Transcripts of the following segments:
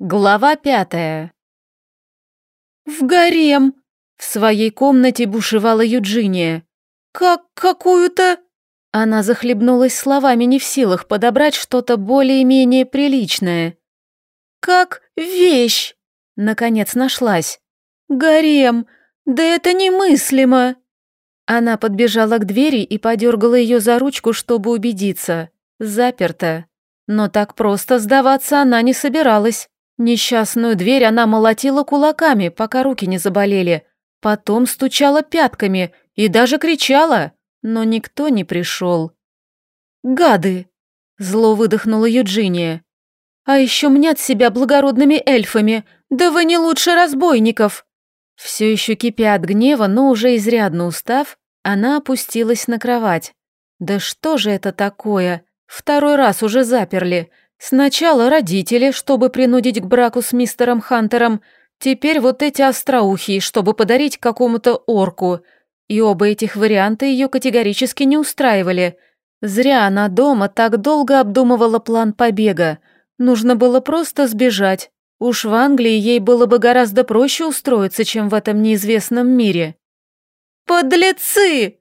Глава пятая. «В гарем!» — в своей комнате бушевала Юджиния. «Как какую-то...» Она захлебнулась словами, не в силах подобрать что-то более-менее приличное. «Как вещь!» — наконец нашлась. «Гарем! Да это немыслимо!» Она подбежала к двери и подергала ее за ручку, чтобы убедиться. Заперто. Но так просто сдаваться она не собиралась. Несчастную дверь она молотила кулаками, пока руки не заболели. Потом стучала пятками и даже кричала, но никто не пришел. «Гады!» – зло выдохнула Юджиния. «А еще мнят себя благородными эльфами, да вы не лучше разбойников!» Все еще кипя от гнева, но уже изрядно устав, она опустилась на кровать. «Да что же это такое? Второй раз уже заперли!» Сначала родители, чтобы принудить к браку с мистером Хантером, теперь вот эти остроухие, чтобы подарить какому-то орку. И оба этих варианта ее категорически не устраивали. Зря она дома так долго обдумывала план побега. Нужно было просто сбежать. Уж в Англии ей было бы гораздо проще устроиться, чем в этом неизвестном мире. «Подлецы!»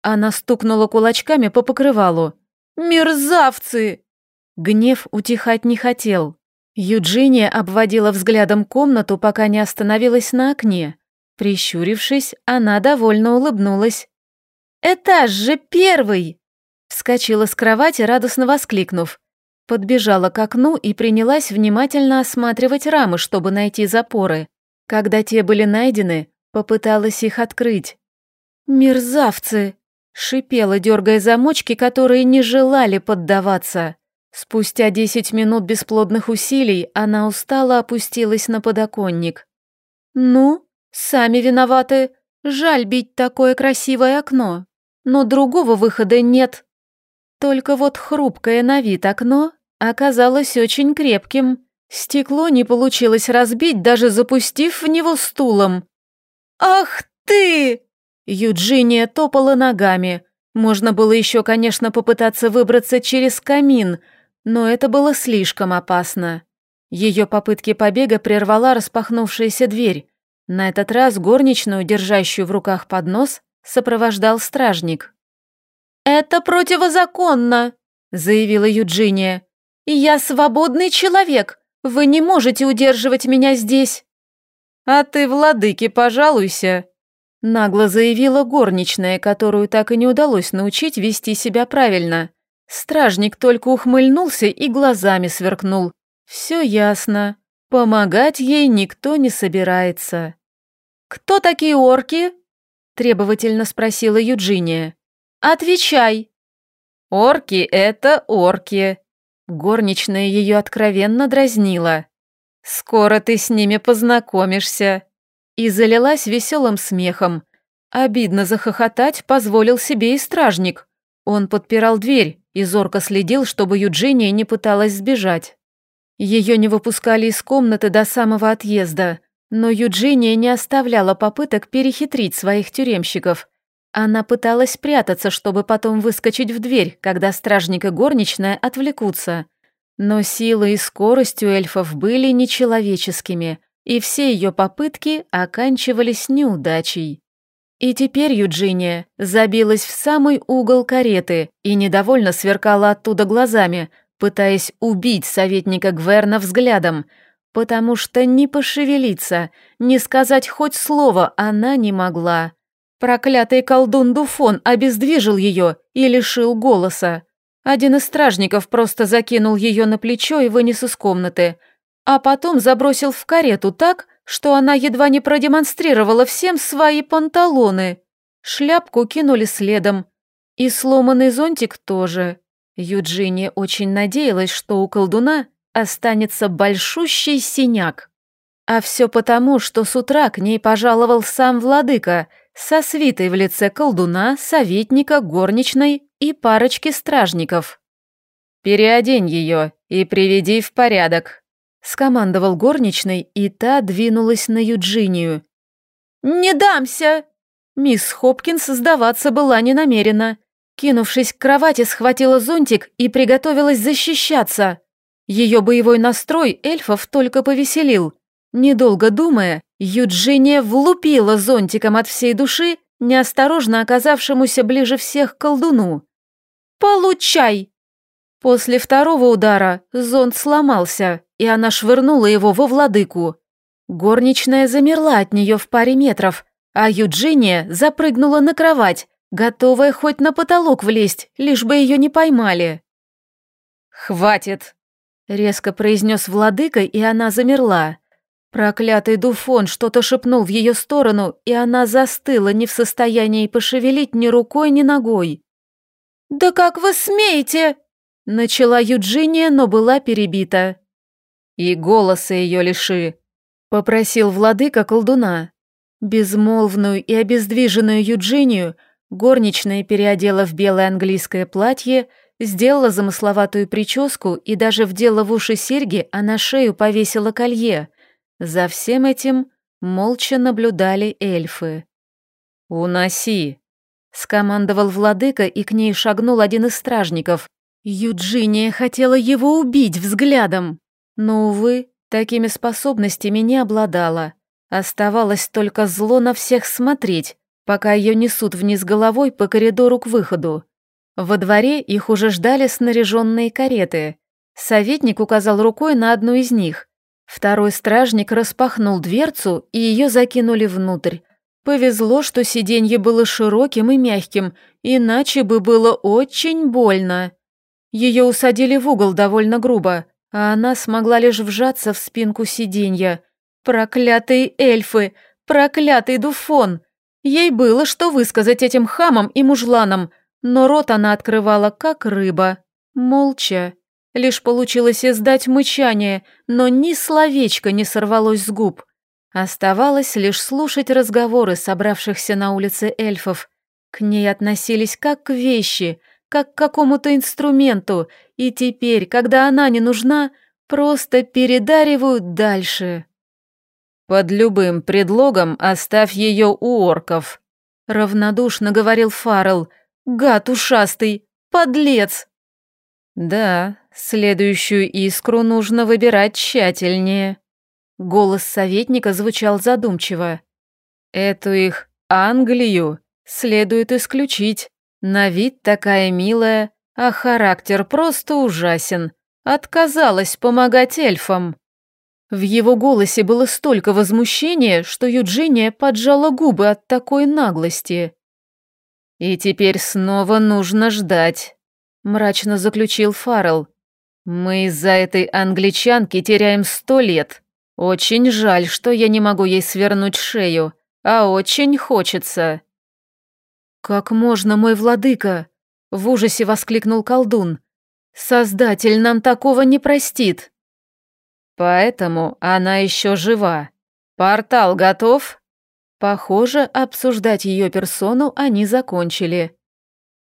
Она стукнула кулачками по покрывалу. «Мерзавцы!» Гнев утихать не хотел. Юджиния обводила взглядом комнату, пока не остановилась на окне. Прищурившись, она довольно улыбнулась. «Этаж же первый!» Вскочила с кровати, радостно воскликнув. Подбежала к окну и принялась внимательно осматривать рамы, чтобы найти запоры. Когда те были найдены, попыталась их открыть. «Мерзавцы!» — шипела, дергая замочки, которые не желали поддаваться. Спустя десять минут бесплодных усилий она устало опустилась на подоконник. «Ну, сами виноваты. Жаль бить такое красивое окно. Но другого выхода нет. Только вот хрупкое на вид окно оказалось очень крепким. Стекло не получилось разбить, даже запустив в него стулом. «Ах ты!» Юджиния топала ногами. Можно было еще, конечно, попытаться выбраться через камин – но это было слишком опасно. Ее попытки побега прервала распахнувшаяся дверь. На этот раз горничную, держащую в руках поднос, сопровождал стражник. «Это противозаконно», — заявила Юджиния. «Я свободный человек. Вы не можете удерживать меня здесь». «А ты, владыке, пожалуйся», — нагло заявила горничная, которую так и не удалось научить вести себя правильно. Стражник только ухмыльнулся и глазами сверкнул. Все ясно. Помогать ей никто не собирается. «Кто такие орки?» – требовательно спросила Юджиния. «Отвечай!» «Орки – это орки!» Горничная ее откровенно дразнила. «Скоро ты с ними познакомишься!» И залилась веселым смехом. Обидно захохотать позволил себе и стражник. Он подпирал дверь, и зорко следил, чтобы Юджиния не пыталась сбежать. Ее не выпускали из комнаты до самого отъезда, но Юджиния не оставляла попыток перехитрить своих тюремщиков. Она пыталась прятаться, чтобы потом выскочить в дверь, когда стражник и горничная отвлекутся. Но сила и скорость у эльфов были нечеловеческими, и все ее попытки оканчивались неудачей. И теперь Юджиния забилась в самый угол кареты и недовольно сверкала оттуда глазами, пытаясь убить советника Гверна взглядом, потому что не пошевелиться, не сказать хоть слово она не могла. Проклятый колдун Дуфон обездвижил ее и лишил голоса. Один из стражников просто закинул ее на плечо и вынес из комнаты, а потом забросил в карету так, что она едва не продемонстрировала всем свои панталоны. Шляпку кинули следом. И сломанный зонтик тоже. Юджиния очень надеялась, что у колдуна останется большущий синяк. А все потому, что с утра к ней пожаловал сам владыка со свитой в лице колдуна, советника, горничной и парочки стражников. «Переодень ее и приведи в порядок», Скомандовал горничной, и та двинулась на Юджинию. «Не дамся!» Мисс Хопкинс сдаваться была не намерена. Кинувшись к кровати, схватила зонтик и приготовилась защищаться. Ее боевой настрой эльфов только повеселил. Недолго думая, Юджиния влупила зонтиком от всей души неосторожно оказавшемуся ближе всех колдуну. «Получай!» После второго удара зонт сломался, и она швырнула его во владыку. Горничная замерла от нее в паре метров, а Юджиния запрыгнула на кровать, готовая хоть на потолок влезть, лишь бы ее не поймали. «Хватит!» — резко произнес владыка, и она замерла. Проклятый Дуфон что-то шепнул в ее сторону, и она застыла, не в состоянии пошевелить ни рукой, ни ногой. «Да как вы смеете?» Начала Юджиния, но была перебита. «И голоса ее лиши», — попросил владыка колдуна. Безмолвную и обездвиженную Юджинию горничная переодела в белое английское платье, сделала замысловатую прическу и даже вдела в уши серьги, а на шею повесила колье — за всем этим молча наблюдали эльфы. «Уноси!» — скомандовал владыка, и к ней шагнул один из стражников. Юджиния хотела его убить взглядом, но, увы, такими способностями не обладала. Оставалось только зло на всех смотреть, пока ее несут вниз головой по коридору к выходу. Во дворе их уже ждали снаряженные кареты. Советник указал рукой на одну из них. Второй стражник распахнул дверцу, и ее закинули внутрь. Повезло, что сиденье было широким и мягким, иначе бы было очень больно. Ее усадили в угол довольно грубо, а она смогла лишь вжаться в спинку сиденья. Проклятые эльфы! Проклятый Дуфон! Ей было что высказать этим хамам и мужланам, но рот она открывала как рыба, молча. Лишь получилось издать мычание, но ни словечко не сорвалось с губ. Оставалось лишь слушать разговоры собравшихся на улице эльфов. К ней относились как к вещи, как к какому-то инструменту, и теперь, когда она не нужна, просто передаривают дальше. «Под любым предлогом оставь ее у орков», — равнодушно говорил Фаррелл. «Гад ушастый! Подлец!» «Да, следующую искру нужно выбирать тщательнее». Голос советника звучал задумчиво. «Эту их Англию следует исключить. На вид такая милая, а характер просто ужасен. Отказалась помогать эльфам». В его голосе было столько возмущения, что Юджиния поджала губы от такой наглости. «И теперь снова нужно ждать» мрачно заключил Фаррелл. Мы из-за этой англичанки теряем сто лет. Очень жаль, что я не могу ей свернуть шею, а очень хочется. Как можно, мой владыка? В ужасе воскликнул колдун. Создатель нам такого не простит. Поэтому она еще жива. Портал готов? Похоже, обсуждать ее персону они закончили.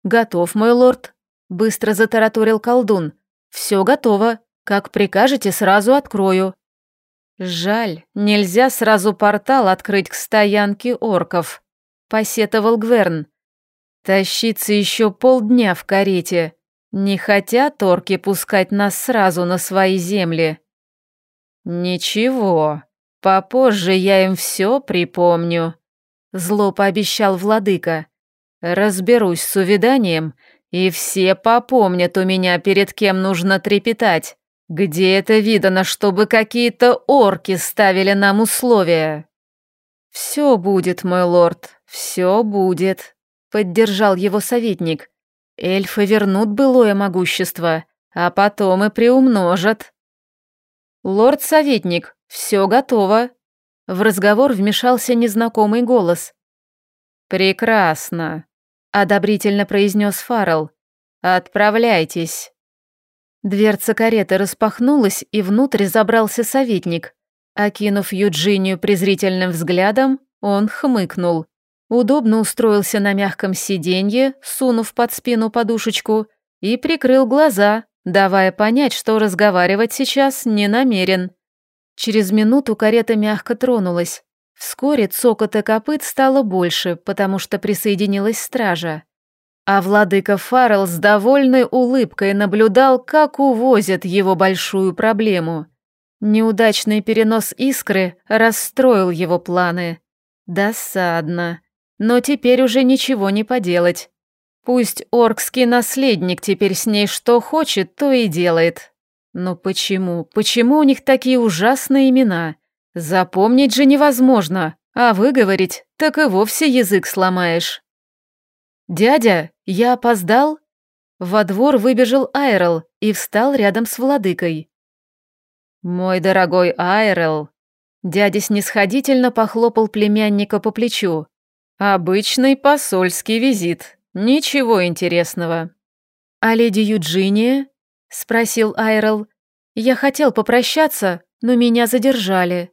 Готов, мой лорд, Быстро затараторил колдун. «Все готово. Как прикажете, сразу открою». «Жаль, нельзя сразу портал открыть к стоянке орков», — посетовал Гверн. «Тащиться еще полдня в карете. Не хотят орки пускать нас сразу на свои земли». «Ничего, попозже я им все припомню», — зло пообещал владыка. «Разберусь с увиданием и все попомнят у меня, перед кем нужно трепетать. Где это видано, чтобы какие-то орки ставили нам условия? Все будет, мой лорд, все будет, поддержал его советник. Эльфы вернут былое могущество, а потом и приумножат. Лорд-советник, все готово. В разговор вмешался незнакомый голос. Прекрасно одобрительно произнес Фаррелл. Отправляйтесь. Дверца кареты распахнулась, и внутрь забрался советник. Окинув Юджинию презрительным взглядом, он хмыкнул. Удобно устроился на мягком сиденье, сунув под спину подушечку, и прикрыл глаза, давая понять, что разговаривать сейчас не намерен. Через минуту карета мягко тронулась. Вскоре цокота копыт стало больше, потому что присоединилась стража. а владыка Фаррелл с довольной улыбкой наблюдал, как увозят его большую проблему. Неудачный перенос искры расстроил его планы. Досадно. Но теперь уже ничего не поделать. Пусть оркский наследник теперь с ней что хочет, то и делает. Но почему, почему у них такие ужасные имена? Запомнить же невозможно, а выговорить так и вовсе язык сломаешь. «Дядя, я опоздал?» Во двор выбежал Айрел и встал рядом с владыкой. «Мой дорогой Айрел!» Дядя снисходительно похлопал племянника по плечу. «Обычный посольский визит. Ничего интересного». «А леди Юджиния?» — спросил Айрел. «Я хотел попрощаться, но меня задержали».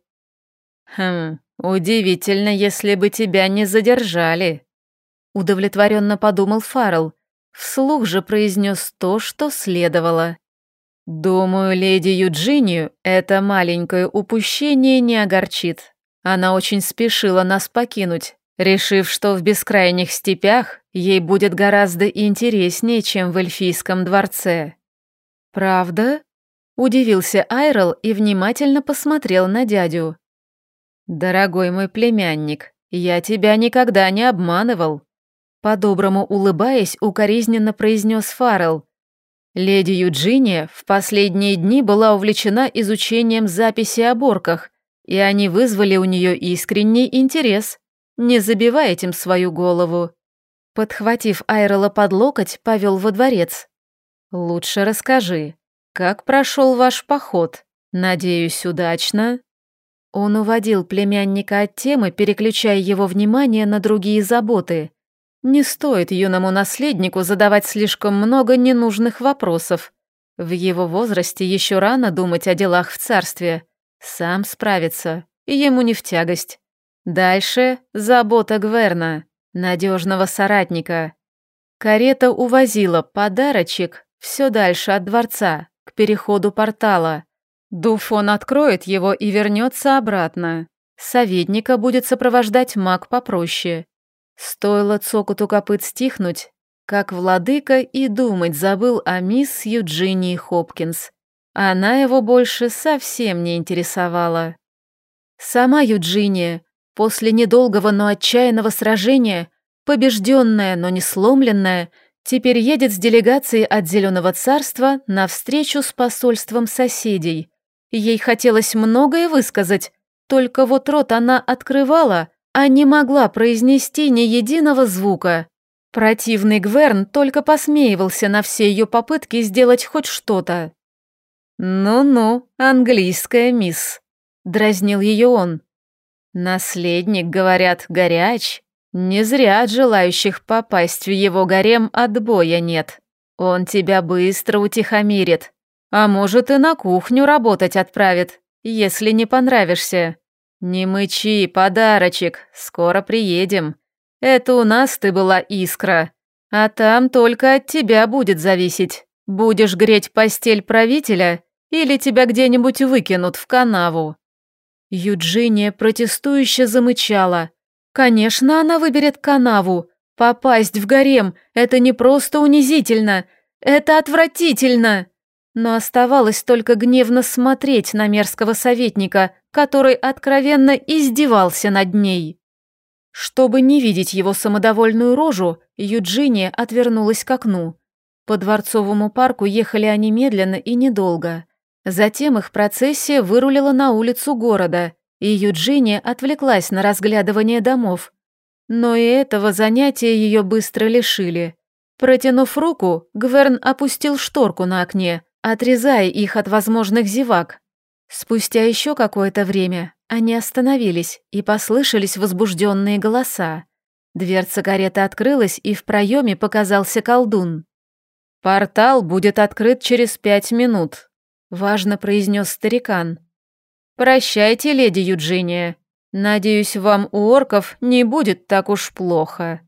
«Хм, удивительно, если бы тебя не задержали», — удовлетворенно подумал Фаррелл. Вслух же произнес то, что следовало. «Думаю, леди Юджинию это маленькое упущение не огорчит. Она очень спешила нас покинуть, решив, что в бескрайних степях ей будет гораздо интереснее, чем в эльфийском дворце». «Правда?» – удивился Айрел и внимательно посмотрел на дядю. «Дорогой мой племянник, я тебя никогда не обманывал», – по-доброму улыбаясь, укоризненно произнес Фаррелл. Леди Юджиния в последние дни была увлечена изучением записи о борках, и они вызвали у нее искренний интерес. Не забивай этим свою голову. Подхватив Айрела под локоть, повел во дворец. «Лучше расскажи, как прошел ваш поход? Надеюсь, удачно?» Он уводил племянника от темы, переключая его внимание на другие заботы. Не стоит юному наследнику задавать слишком много ненужных вопросов. В его возрасте еще рано думать о делах в царстве. Сам справится, ему не в тягость. Дальше забота Гверна, надежного соратника. Карета увозила подарочек все дальше от дворца, к переходу портала. Дуфон откроет его и вернется обратно. Советника будет сопровождать маг попроще. Стоило цокоту копыт стихнуть, как владыка и думать забыл о мисс Юджинии Хопкинс. Она его больше совсем не интересовала. Сама Юджиния, после недолгого, но отчаянного сражения, побежденная, но не сломленная, теперь едет с делегацией от Зеленого Царства на встречу с посольством соседей. Ей хотелось многое высказать, только вот рот она открывала, а не могла произнести ни единого звука. Противный Гверн только посмеивался на все ее попытки сделать хоть что-то. «Ну-ну, английская мисс», — дразнил ее он. «Наследник, говорят, горяч. Не зря от желающих попасть в его гарем отбоя нет. Он тебя быстро утихомирит, а может и на кухню работать отправит, если не понравишься». «Не мычи, подарочек, скоро приедем. Это у нас ты была искра, а там только от тебя будет зависеть. Будешь греть постель правителя или тебя где-нибудь выкинут в канаву». Юджиния протестующе замычала. «Конечно, она выберет канаву. Попасть в гарем – это не просто унизительно, это отвратительно!» Но оставалось только гневно смотреть на мерзкого советника, который откровенно издевался над ней. Чтобы не видеть его самодовольную рожу, Юджиния отвернулась к окну. По Дворцовому парку ехали они медленно и недолго. Затем их процессия вырулила на улицу города, и Юджиния отвлеклась на разглядывание домов. Но и этого занятия ее быстро лишили. Протянув руку, Гверн опустил шторку на окне, отрезая их от возможных зевак, Спустя еще какое-то время они остановились и послышались возбужденные голоса. Дверца кареты открылась, и в проеме показался колдун. «Портал будет открыт через пять минут», — важно произнес старикан. «Прощайте, леди Юджиния. Надеюсь, вам у орков не будет так уж плохо».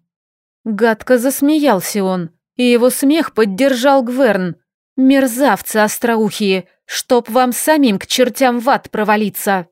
Гадко засмеялся он, и его смех поддержал Гверн. «Мерзавцы остроухие! Чтоб вам самим к чертям в ад провалиться!»